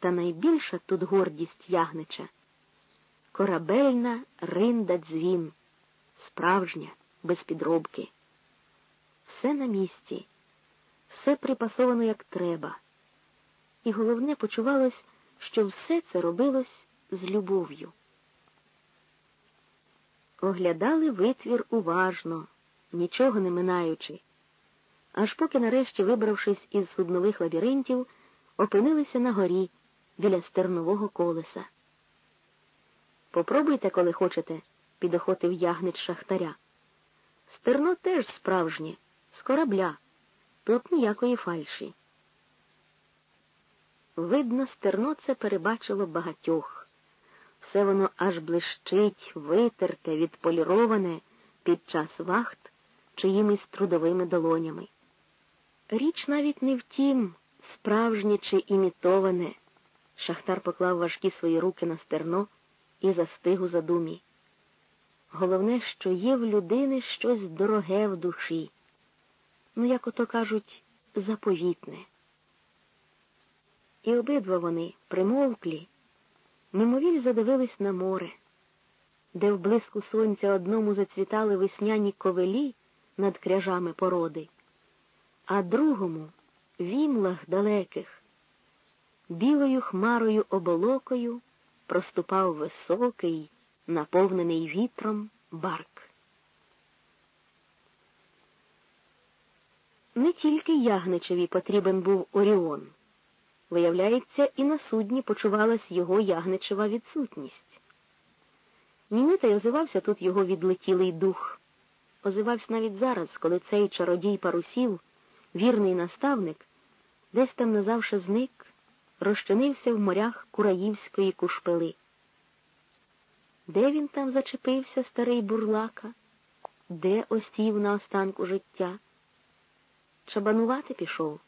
Та найбільша тут гордість ягнича корабельна ринда дзвін, справжня, без підробки. Все на місці, все припасовано як треба. І головне почувалось, що все це робилось з любов'ю. Оглядали витвір уважно, нічого не минаючи, аж поки, нарешті, вибравшись із суднових лабіринтів, опинилися на горі біля стернового колеса. Попробуйте, коли хочете, підохотив ягнич шахтаря. Стерно теж справжнє, з корабля, тут ніякої фальші. Видно, стерно це перебачило багатьох. Все воно аж блищить, витерте, відполіроване під час вахт чиїмись трудовими долонями. Річ навіть не в тім, справжнє чи імітоване. Шахтар поклав важкі свої руки на стерно і застиг у задумі. Головне, що є в людини щось дороге в душі, ну, як ото кажуть, заповітне. І обидва вони, примовклі, мимовіль задивились на море, де в блиску сонця одному зацвітали весняні ковелі над кряжами породи, а другому в імлах далеких, білою хмарою оболокою проступав високий, наповнений вітром барк. Не тільки Ягничеві потрібен був Оріон. Виявляється, і на судні почувалась його Ягничева відсутність. Німитий озивався тут його відлетілий дух. Озивався навіть зараз, коли цей чародій парусів, вірний наставник, десь там назавше зник розчинився в морях Кураївської кушпили. Де він там зачепився, старий бурлака, де осів на останку життя? Чабанувати пішов,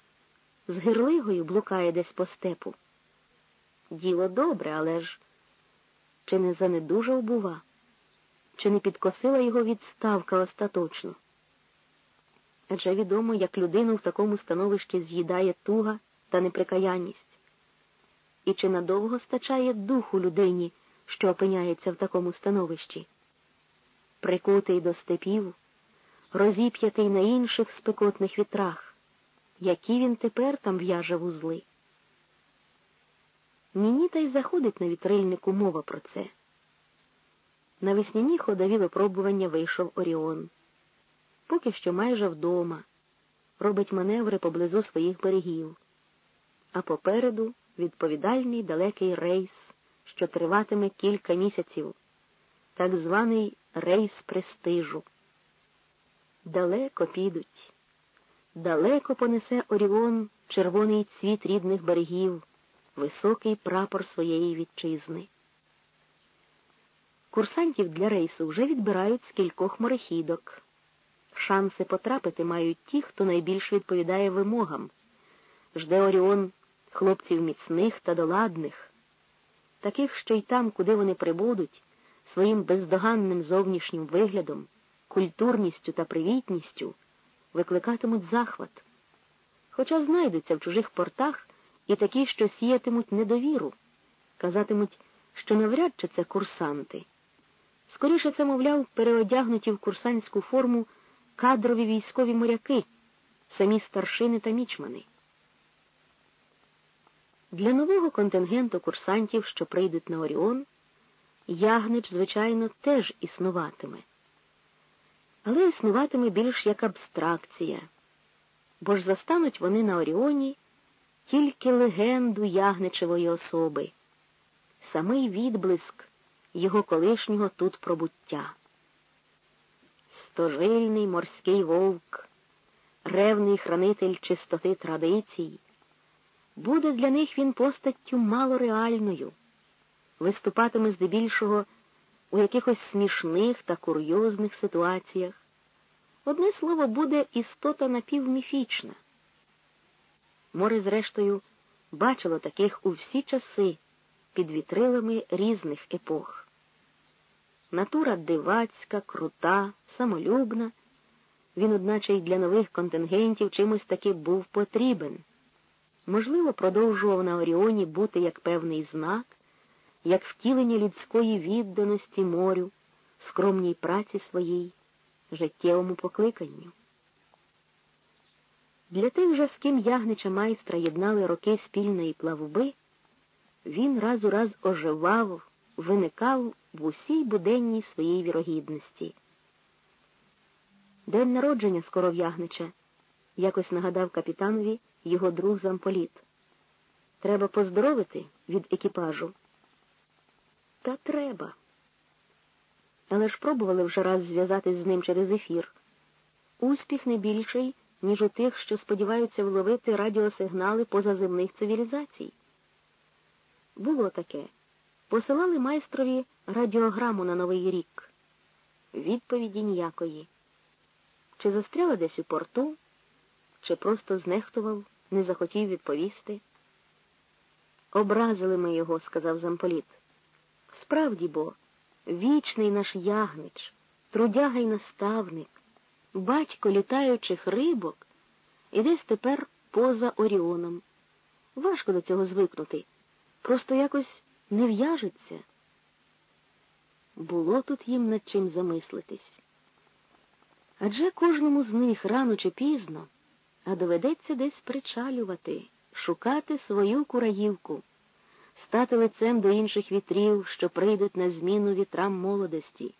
з гирлигою блукає десь по степу. Діло добре, але ж чи не занедужав, бува, чи не підкосила його відставка остаточно? Адже відомо, як людину в такому становищі з'їдає туга та неприкаянність і чи надовго стачає духу людині, що опиняється в такому становищі. Прикутий до степів, розіп'ятий на інших спекотних вітрах, які він тепер там в'яже вузли. Ніні та й заходить на вітрильнику мова про це. На весняні ходові випробування вийшов Оріон. Поки що майже вдома, робить маневри поблизу своїх берегів, а попереду відповідальний далекий рейс, що триватиме кілька місяців, так званий рейс престижу. Далеко підуть, далеко понесе Оріон червоний цвіт рідних берегів, високий прапор своєї вітчизни. Курсантів для рейсу вже відбирають з кількох морехідок. Шанси потрапити мають ті, хто найбільше відповідає вимогам. Жде Оріон хлопців міцних та доладних, таких, що й там, куди вони прибудуть, своїм бездоганним зовнішнім виглядом, культурністю та привітністю викликатимуть захват. Хоча знайдуться в чужих портах і такі, що сіятимуть недовіру, казатимуть, що навряд чи це курсанти. Скоріше це, мовляв, переодягнуті в курсантську форму кадрові військові моряки, самі старшини та мічмани. Для нового контингенту курсантів, що прийдуть на Оріон, ягнич, звичайно, теж існуватиме. Але існуватиме більш як абстракція, бо ж застануть вони на Оріоні тільки легенду ягничевої особи, самий відблиск його колишнього тут пробуття. Стожильний морський вовк, ревний хранитель чистоти традицій буде для них він постаттю малореальною, виступатиме здебільшого у якихось смішних та курйозних ситуаціях. Одне слово, буде істота напівміфічна. Море, зрештою, бачило таких у всі часи під вітрилами різних епох. Натура дивацька, крута, самолюбна. Він, одначе, й для нових контингентів чимось таки був потрібен можливо, продовжував на Оріоні бути як певний знак, як втілення людської відданості морю, скромній праці своїй, життєвому покликанню. Для тих же, з ким ягнича майстра єднали роки спільної плавби, він раз у раз оживав, виникав в усій буденній своїй вірогідності. День народження скоро ягнича, якось нагадав капітанові його друг замполіт. Треба поздоровити від екіпажу. Та треба. Але ж пробували вже раз зв'язатись з ним через ефір. Успіх не більший, ніж у тих, що сподіваються вловити радіосигнали позаземних цивілізацій. Було таке. Посилали майстрові радіограму на Новий рік. Відповіді ніякої. Чи застряла десь у порту, чи просто знехтував, не захотів відповісти. Образили ми його, сказав замполіт. Справді бо, вічний наш ягнич, трудяга й наставник, батько літаючих рибок і десь тепер поза Оріоном. Важко до цього звикнути. Просто якось не в'яжеться. Було тут їм над чим замислитись. Адже кожному з них рано чи пізно, а доведеться десь причалювати, шукати свою кураївку, стати лицем до інших вітрів, що прийдуть на зміну вітрам молодості.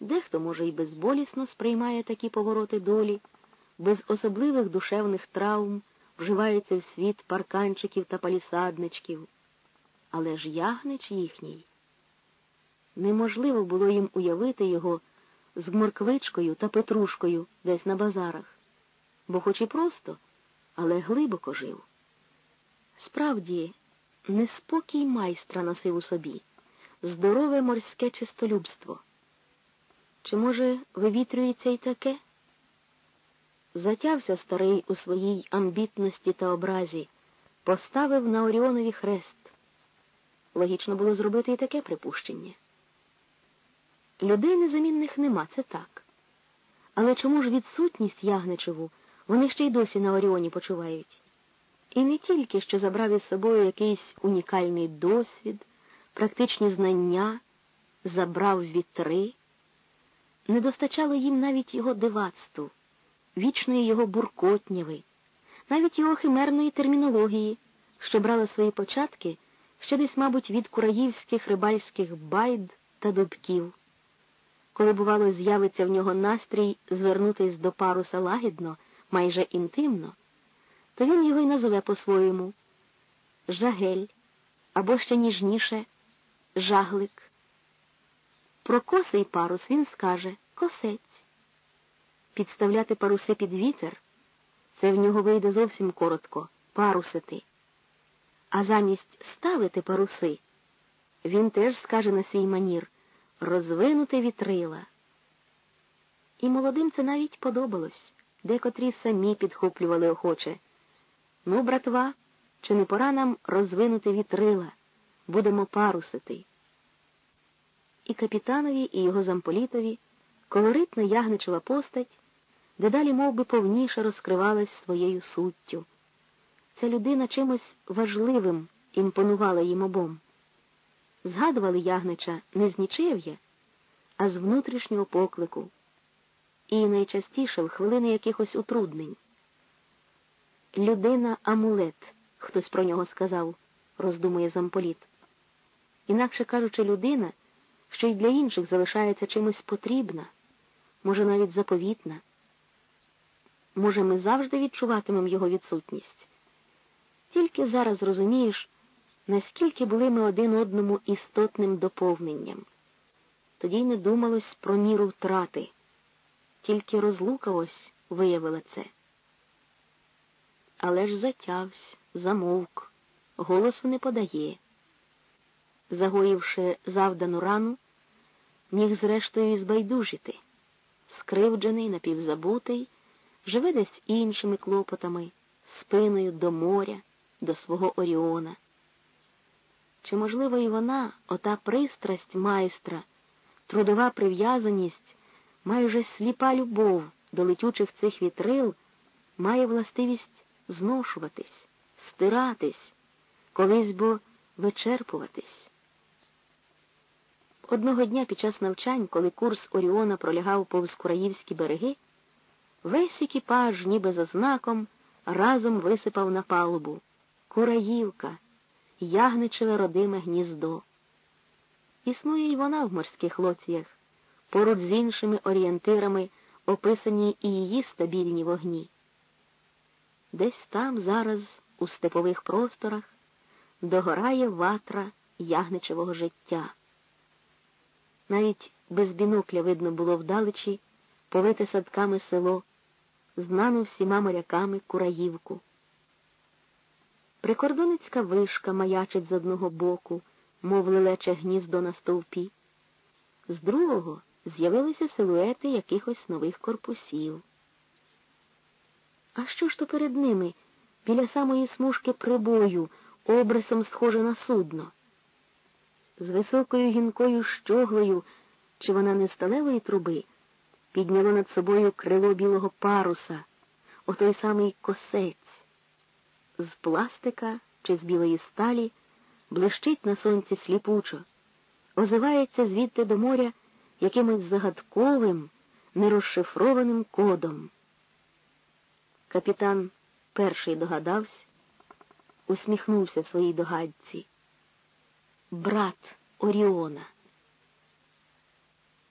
Дехто, може, і безболісно сприймає такі повороти долі, без особливих душевних травм вживається в світ парканчиків та палісадничків. Але ж ягнич їхній. Неможливо було їм уявити його з морквичкою та петрушкою десь на базарах, бо хоч і просто, але глибоко жив. Справді, неспокій майстра носив у собі, здорове морське чистолюбство. Чи, може, вивітрюється й таке? Затявся старий у своїй амбітності та образі, поставив на Оріонові хрест. Логічно було зробити і таке припущення. Людей незамінних нема, це так. Але чому ж відсутність Ягничеву вони ще й досі на Оріоні почувають? І не тільки що забрав із собою якийсь унікальний досвід, практичні знання, забрав вітри, не достачало їм навіть його дивацтву, вічної його буркотняви, навіть його химерної термінології, що брала свої початки ще десь, мабуть, від кураївських рибальських байд та дубків коли, бувало, з'явиться в нього настрій звернутись до паруса лагідно, майже інтимно, то він його й назове по-своєму жагель або ще ніжніше жаглик. Про косий парус він скаже косець. Підставляти паруси під вітер це в нього вийде зовсім коротко парусити. А замість ставити паруси він теж скаже на свій манір розвинути вітрила. І молодим це навіть подобалось, декотрі самі підхоплювали охоче. Ну, братва, чи не пора нам розвинути вітрила? Будемо парусити. І капітанові, і його замполітові колоритна ягничева постать дедалі мов би, повніше розкривалась своєю суттю. Ця людина чимось важливим імпонувала їм обом згадували ягнича не з нічев'я, а з внутрішнього поклику, і найчастіше в хвилини якихось утруднень. Людина амулет, хтось про нього сказав, роздумує замполіт. Інакше кажучи, людина, що й для інших залишається чимось потрібна, може, навіть заповітна. Може, ми завжди відчуватимемо його відсутність. Тільки зараз розумієш, наскільки були ми один одному істотним доповненням. Тоді й не думалось про міру втрати, тільки розлука ось виявила це. Але ж затявсь, замовк, голосу не подає. Загоївши завдану рану, міг зрештою збайдужити, скривджений, напівзабутий, живе десь іншими клопотами, спиною до моря, до свого Оріона. Чи, можливо, і вона, ота пристрасть майстра, трудова прив'язаність, майже сліпа любов до летючих цих вітрил, має властивість зношуватись, стиратись, колись бо вичерпуватись. Одного дня під час навчань, коли курс Оріона пролягав повз Кураївські береги, весь екіпаж, ніби за знаком, разом висипав на палубу Кураївка, ягничеве родиме гніздо. Існує й вона в морських лоціях, поруч з іншими орієнтирами описані і її стабільні вогні. Десь там зараз, у степових просторах, догорає ватра ягничевого життя. Навіть без бінокля видно було вдалечі повите садками село, знану всіма моряками Кураївку. Прикордонницька вишка маячить з одного боку, мов лелече гніздо на стовпі, з другого з'явилися силуети якихось нових корпусів. А що ж то перед ними, біля самої смужки прибою, обрисом схоже на судно? З високою гінкою щоглою, чи вона не сталевої труби, підняло над собою крило білого паруса, отой самий косець. З пластика чи з білої сталі блищить на сонці сліпучо, озивається звідти до моря якимось загадковим, нерозшифрованим кодом. Капітан перший догадався, усміхнувся своїй догадці. Брат Оріона.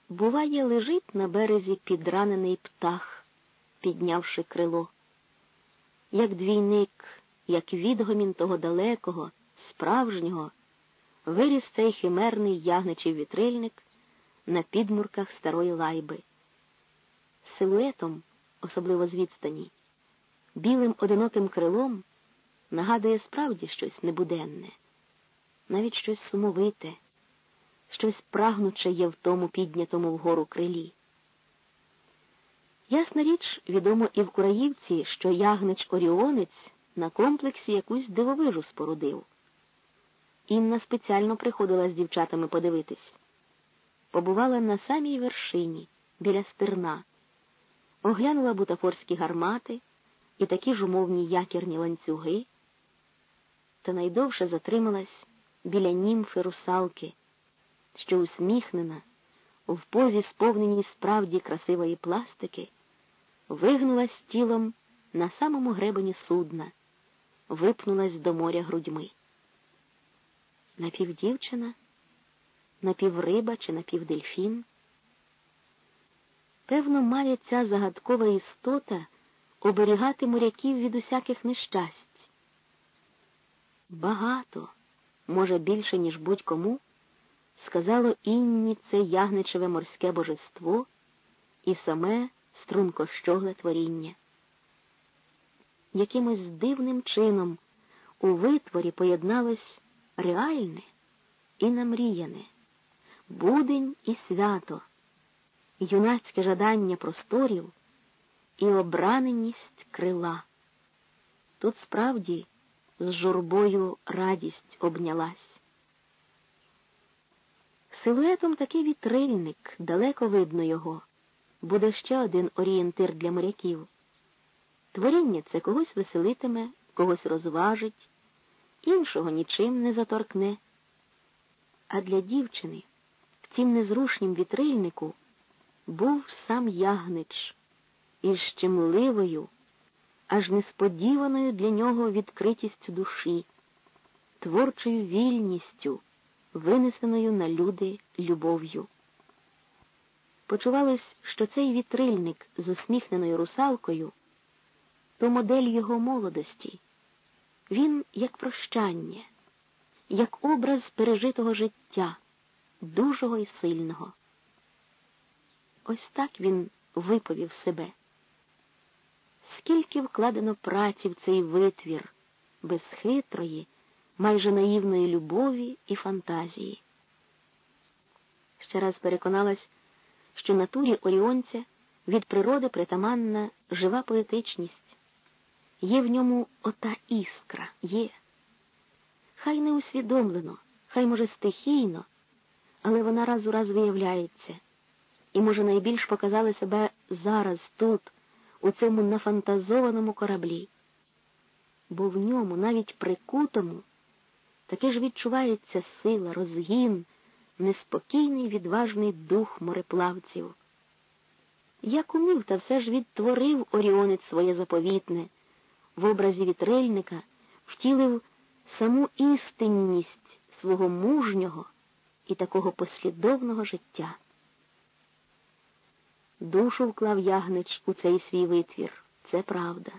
Буває, лежить на березі підранений птах, піднявши крило, як двійник, як відгомін того далекого, справжнього, виріс цей химерний ягничий вітрильник на підмурках старої лайби. Силуетом, особливо з відстані, білим одиноким крилом нагадує справді щось небуденне, навіть щось сумовите, щось прагнуче є в тому піднятому вгору крилі. Ясна річ, відомо і в Кураївці, що ягнич Оріонець на комплексі якусь дивовижу спорудив. Інна спеціально приходила з дівчатами подивитись. Побувала на самій вершині, біля стерна, оглянула бутафорські гармати і такі ж умовні якірні ланцюги, та найдовше затрималась біля німфи русалки, що усміхнена, в позі сповненій справді красивої пластики, вигнулась тілом на самому гребені судна, випнулась до моря грудьми. Напівдівчина, напівриба чи напівдельфін. Певно, має ця загадкова істота оберігати моряків від усяких нещасть. Багато, може, більше, ніж будь-кому, сказало інні це ягничеве морське божество і саме стрункощогле творіння. Якимось дивним чином у витворі поєдналось реальне і намріяне, будень і свято, юнацьке жадання просторів і обраненість крила. Тут справді з журбою радість обнялась. Силуетом такий вітрильник, далеко видно його, буде ще один орієнтир для моряків. Творіння це когось веселитиме, когось розважить, іншого нічим не заторкне. А для дівчини в цім незрушнім вітрильнику був сам ягнич із щемливою, аж несподіваною для нього відкритістю душі, творчою вільністю, винесеною на люди любов'ю. Почувалось, що цей вітрильник з усміхненою русалкою то модель його молодості. Він як прощання, як образ пережитого життя, дужого і сильного. Ось так він виповів себе. Скільки вкладено праці в цей витвір, безхитрої, майже наївної любові і фантазії. Ще раз переконалась, що натурі оріонця від природи притаманна жива поетичність. Є в ньому ота іскра, є. Хай не усвідомлено, хай, може, стихійно, але вона раз у раз виявляється і, може, найбільш показали себе зараз, тут, у цьому нафантазованому кораблі. бо в ньому, навіть прикутому, таки ж відчувається сила, розгін, неспокійний відважний дух мореплавців. Як умів, та все ж відтворив Оріонець своє заповітне, в образі вітрильника втілив саму істинність свого мужнього і такого послідовного життя. Душу вклав ягнич у цей свій витвір, це правда.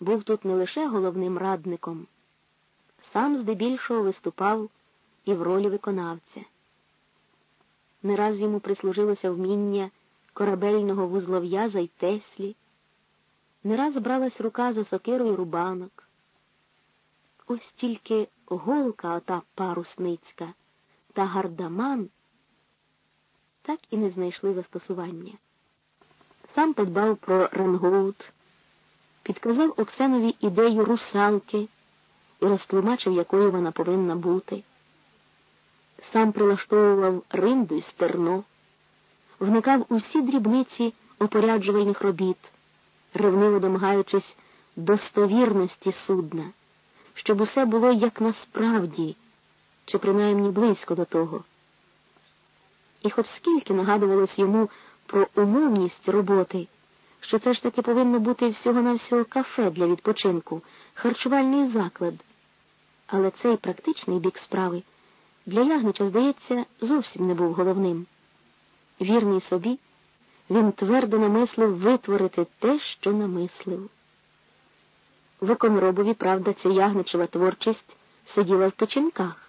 Був тут не лише головним радником, сам здебільшого виступав і в ролі виконавця. Не раз йому прислужилося вміння корабельного вузлов'яза й теслі, не раз бралась рука за сокирою рубанок. Ось тільки голка ота парусницька та гардаман так і не знайшли застосування. Сам подбав про рангоут, підказав Оксенові ідею русалки і розтлумачив, якою вона повинна бути. Сам прилаштовував ринду й стерно, вникав у всі дрібниці опоряджувальних робіт, ревниво домагаючись достовірності судна, щоб усе було як насправді, чи принаймні близько до того. І хоч скільки нагадувалось йому про умовність роботи, що це ж таки повинно бути всього-навсього кафе для відпочинку, харчувальний заклад. Але цей практичний бік справи для Ягнича, здається, зовсім не був головним. Вірний собі, він твердо намислив витворити те, що намислив. Виконробові, правда, ця ягничева творчість сиділа в печінках.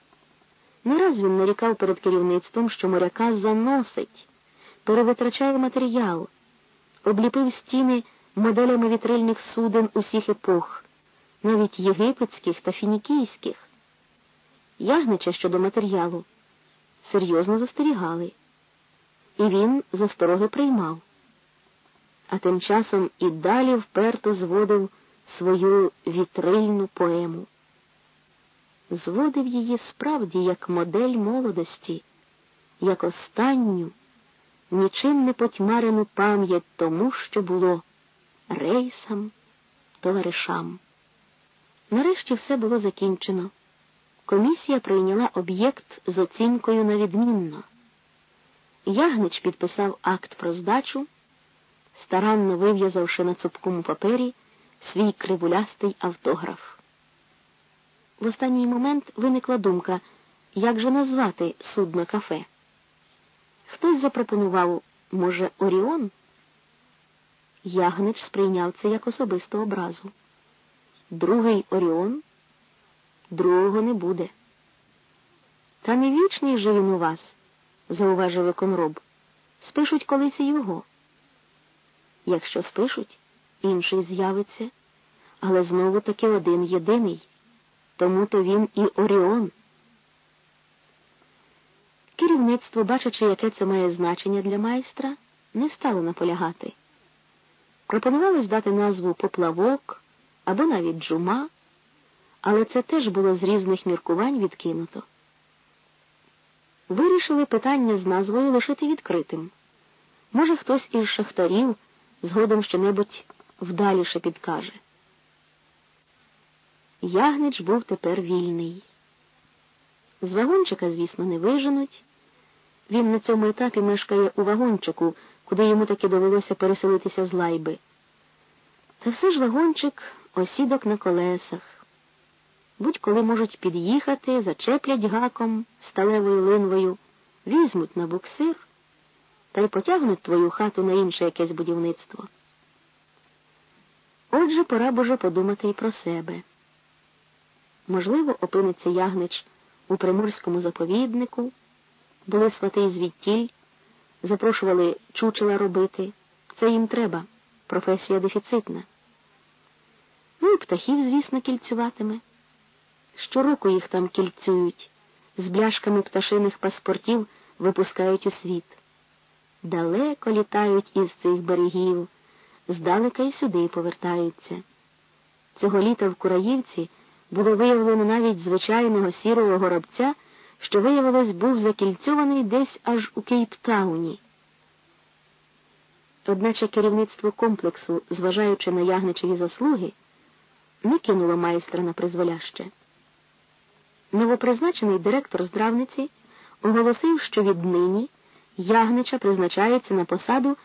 Не раз він нарікав перед керівництвом, що моряка заносить, перевитрачає матеріал, обліпив стіни моделями вітрильних суден усіх епох, навіть єгипетських та фінікійських. Ягнича щодо матеріалу серйозно застерігали, і він застороги приймав, а тим часом і далі вперто зводив свою вітрильну поему зводив її справді як модель молодості, як останню, нічим не потьмарену пам'ять тому, що було рейсам, товаришам. Нарешті все було закінчено. Комісія прийняла об'єкт з оцінкою на відмінно. Ягнич підписав акт про здачу, старанно вив'язавши на цупкому папері свій кривулястий автограф. В останній момент виникла думка, як же назвати судно кафе. Хтось запропонував, може, Оріон? Ягнич сприйняв це як особисту образу. Другий Оріон, другого не буде. Та не вічний же він у вас, зауважив виконроб. Спишуть колись і його. Якщо спишуть, інший з'явиться, але знову таки один єдиний тому то він і Оріон. Керівництво, бачачи, яке це має значення для майстра, не стало наполягати. Пропонували здати назву поплавок або навіть джума, але це теж було з різних міркувань відкинуто. Вирішили питання з назвою лишити відкритим. Може, хтось із шахтарів згодом щонебудь вдаліше підкаже. Ягнич був тепер вільний. З вагончика, звісно, не виженуть. Він на цьому етапі мешкає у вагончику, куди йому таки довелося переселитися з лайби. Та все ж вагончик осідок на колесах. Будь-коли можуть під'їхати, зачеплять гаком сталевою линвою, візьмуть на буксир та й потягнуть твою хату на інше якесь будівництво. Отже, пора боже подумати і про себе. Можливо, опиниться ягнич у приморському заповіднику, були свати звідтіль, запрошували чучела робити. Це їм треба, професія дефіцитна. Ну і птахів, звісно, кільцюватиме. Щороку їх там кільцюють, з бляшками пташиних паспортів випускають у світ. Далеко літають із цих берегів, здалека й сюди повертаються. Цього літа в Кураївці було виявлено навіть звичайного сірого горобця, що, виявилось, був закільцьований десь аж у Кейптауні. Одначе керівництво комплексу, зважаючи на ягничеві заслуги, не кинуло майстра на призволяще. Новопризначений директор здравниці оголосив, що віднині Ягнича призначається на посаду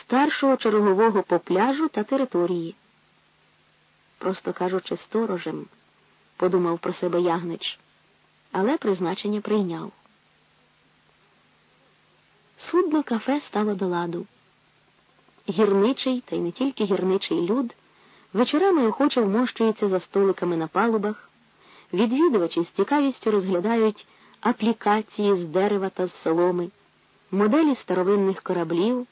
старшого чергового по пляжу та території. Просто кажучи, сторожем, подумав про себе Ягнич, але призначення прийняв. Судно кафе стало до ладу. Гірничий, та й не тільки гірничий люд, вечорами охоче вмощується за столиками на палубах, відвідувачі з цікавістю розглядають аплікації з дерева та з соломи, моделі старовинних кораблів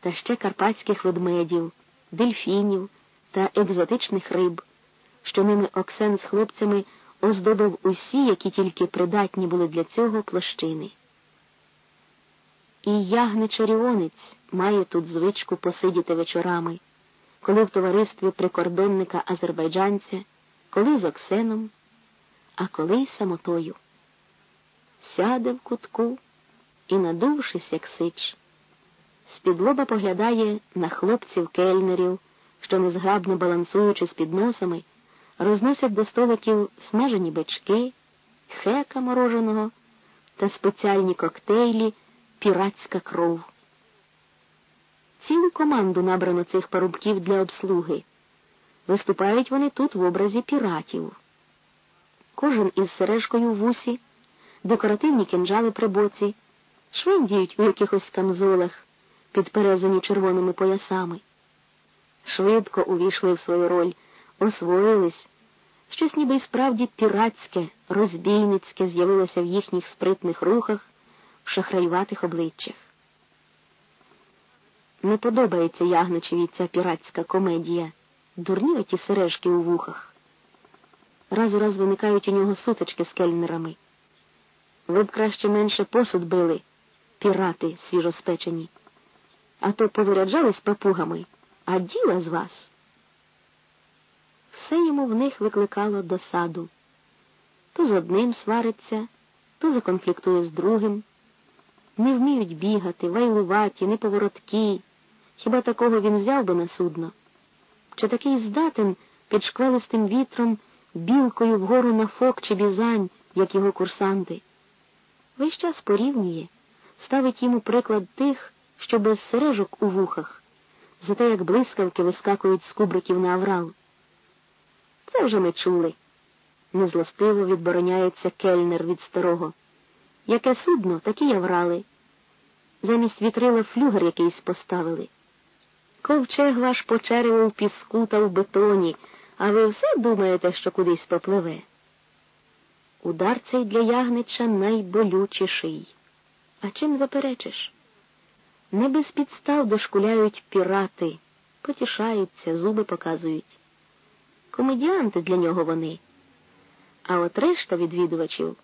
та ще карпатських ведмедів, дельфінів та екзотичних риб, що ними Оксен з хлопцями оздобив усі, які тільки придатні були для цього площини. І ягнич Оріонець має тут звичку посидіти вечорами, коли в товаристві прикордонника азербайджанця, коли з Оксеном, а коли й самотою. Сяде в кутку і, надувшись, як сич, з-під поглядає на хлопців кельнерів, що, незграбно балансуючи з підносами, розносять до столиків смажені бички, хека мороженого та спеціальні коктейлі піратська кров. Цілу команду набрано цих парубків для обслуги. Виступають вони тут в образі піратів. Кожен із сережкою в вусі, декоративні кинджали при боці, швендіють у якихось камзолах, підперезані червоними поясами. Швидко увійшли в свою роль, освоїлись. Щось ніби й справді піратське, розбійницьке з'явилося в їхніх спритних рухах в шахраюватих обличчях. Не подобається Ягничеві ця піратська комедія, дурні оті сережки у вухах. Раз у раз виникають у нього сутички з кельнерами. Ви б краще менше посуд били, пірати свіжоспечені, а то повиряджались папугами, а діла з вас. Все йому в них викликало досаду. То з одним свариться, то законфліктує з другим не вміють бігати, вайлуваті, неповороткі. Хіба такого він взяв би на судно? Чи такий здатен під шквелистим вітром білкою вгору на фок чи бізань, як його курсанти? Весь час порівнює, ставить йому приклад тих, що без сережок у вухах, за те, як блискавки вискакують з кубриків на аврал. Це вже ми чули. Незлостиво відбороняється кельнер від старого. Яке судно, такі яврали. Замість вітрила флюгер якийсь поставили. Ковчег ваш почеревив в піску та в бетоні, а ви все думаєте, що кудись попливе. Удар цей для ягнича найболючіший. А чим заперечиш? Не без підстав дошкуляють пірати, потішаються, зуби показують. Комедіанти для нього вони. А от решта відвідувачів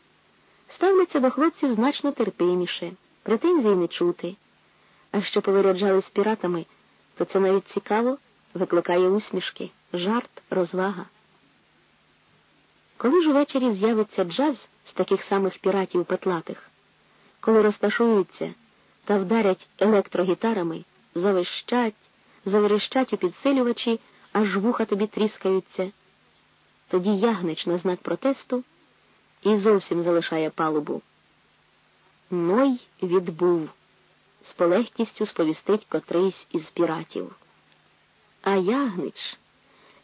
ставляться до хлопців значно терпиміше, претензій не чути. А що повиряджали з піратами, то це навіть цікаво, викликає усмішки, жарт, розвага. Коли ж увечері з'явиться джаз з таких самих піратів петлатих, коли розташуються та вдарять електрогітарами, завищать, заверещать у підсилювачі, аж вуха тобі тріскаються, тоді ягнич на знак протесту і зовсім залишає палубу. Ной відбув, з полегкістю сповістить котрийсь із піратів. А ягнич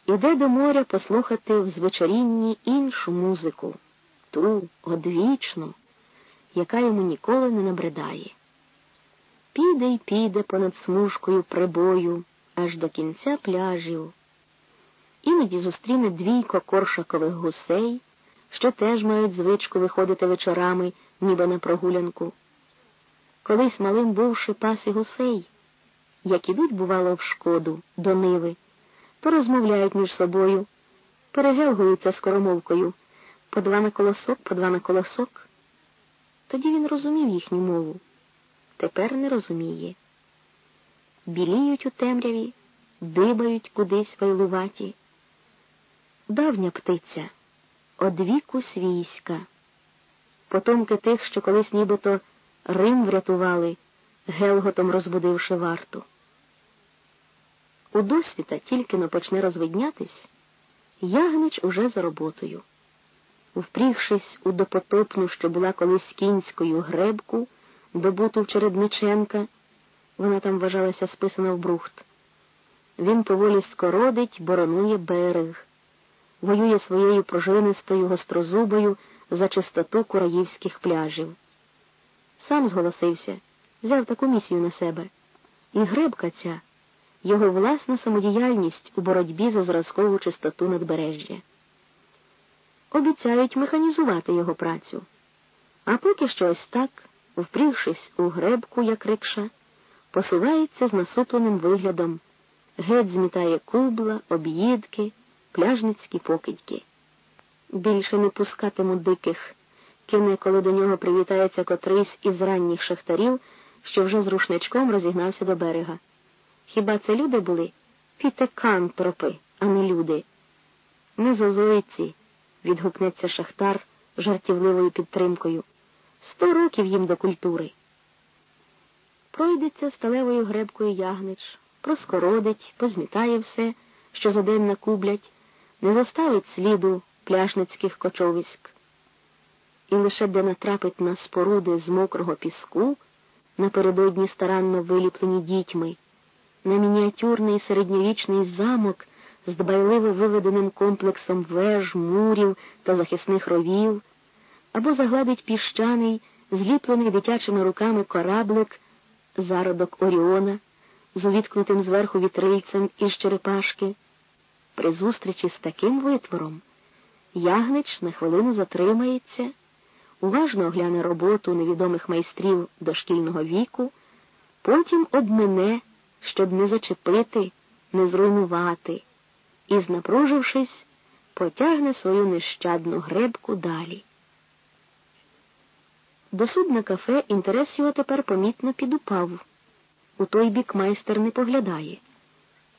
іде до моря послухати в звечорінні іншу музику, ту одвічну, яка йому ніколи не набридає. Піде й піде понад смужкою прибою аж до кінця пляжів. Іноді зустріне двійко коршакових гусей що теж мають звичку виходити вечорами, ніби на прогулянку. Колись малим бувши пасі гусей, як ідуть, бувало, в шкоду, до ниви, порозмовляють між собою, перегелгуються скоромовкою по два на колосок, по два на колосок. Тоді він розумів їхню мову, тепер не розуміє. Біліють у темряві, дибають кудись вайлуваті. Давня птиця одвіку свійська, потомки тих, що колись нібито Рим врятували, гелготом розбудивши варту. У досвіта тільки но почне розвиднятись, Ягнич уже за роботою. Впрігшись у допотопну, що була колись кінською гребку, добуту в Чередниченка, вона там вважалася списана в брухт. Він поволі скородить, боронує берег, воює своєю пружинистою гострозубою за чистоту кураївських пляжів. Сам зголосився, взяв таку місію на себе. І гребка ця його власна самодіяльність у боротьбі за зразкову чистоту надбережжя. Обіцяють механізувати його працю. А поки що ось так, впрігшись у гребку, як рикша, посувається з насупленим виглядом, геть змітає кубла, об'їдки, пляжницькі покидьки. Більше не пускатиму диких, кине, коли до нього привітається котрийсь із ранніх шахтарів, що вже з рушничком розігнався до берега. Хіба це люди були? Фітекантропи, а не люди. Мезозоїці, відгукнеться шахтар жартівливою підтримкою. Сто років їм до культури. Пройдеться сталевою гребкою ягнич, проскородить, позмітає все, що за день накублять, не заставить сліду пляшницьких кочовиськ. І лише де натрапить на споруди з мокрого піску, напередодні старанно виліплені дітьми на мініатюрний середньовічний замок з дбайливо виведеним комплексом веж, мурів та захисних ровів, або загладить піщаний, зліплений дитячими руками кораблик, зародок Оріона, з увіткнутим зверху вітрильцем із черепашки. При зустрічі з таким витвором ягнич на хвилину затримається, уважно огляне роботу невідомих майстрів дошкільного віку, потім обмине щоб не зачепити, не зруйнувати, і, знапружившись, потягне свою нещадну гребку далі. До судна кафе інтерес його тепер помітно підупав. У той бік майстер не поглядає.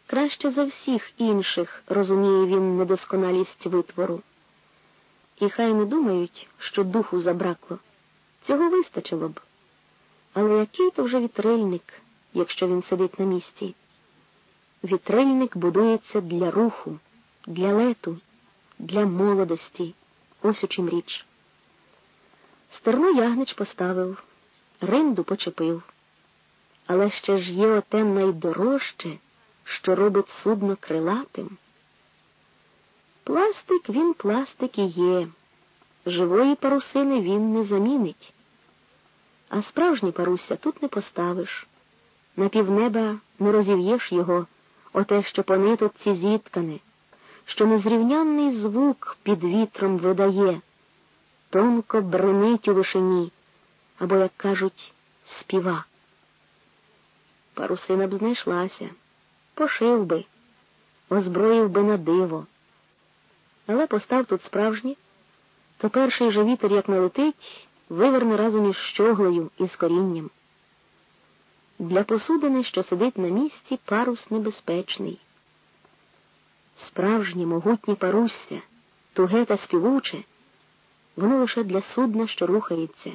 Краще за всіх інших розуміє він недосконалість витвору. І хай не думають, що духу забракло. Цього вистачило б. Але який то вже вітрильник, якщо він сидить на місці. Вітрильник будується для руху, для лету, для молодості. Ось у чим річ. Стерну ягнич поставив, ринду почепив, але ще ж є оте найдорожче, що робить судно крилатим. Пластик він пластик і є, живої парусини він не замінить, а справжні паруся тут не поставиш. На півнеба не розів'єш його, оте, що по ниточці зіткане, що незрівнянний звук під вітром видає, тонко бренить у вишині, або, як кажуть, співа. Парусина б знайшлася, пошив би, озброїв би на диво. Але постав тут справжній, то перший же вітер, як налетить, виверне разом із щоглою і з корінням. Для посудини, що сидить на місці, парус небезпечний. Справжнє могутнє парусся, туге та співуче, воно лише для судна, що рухається,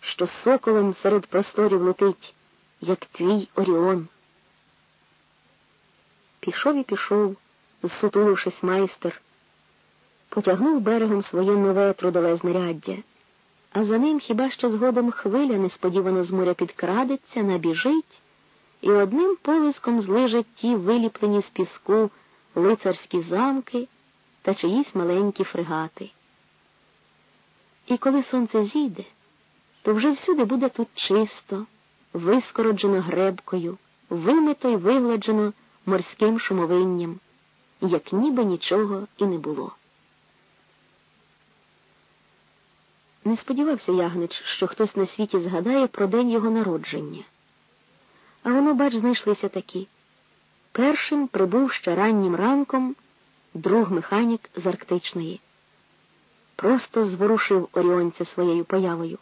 що соколом серед просторів летить, як твій Оріон. Пішов і пішов, зсутулившись майстер, потягнув берегом своє нове трудове знаряддя а за ним хіба що згодом хвиля несподівано з моря підкрадеться, набіжить і одним полиском злижить ті виліплені з піску лицарські замки та чиїсь маленькі фрегати. І коли сонце зійде, то вже всюди буде тут чисто, вискороджено гребкою, вимито й вигладжено морським шумовинням, як ніби нічого і не було. Не сподівався ягнич, що хтось на світі згадає про день його народження. А воно, бач, знайшлися такі. Першим прибув ще раннім ранком друг механік з Арктичної. Просто зворушив оріонця своєю появою.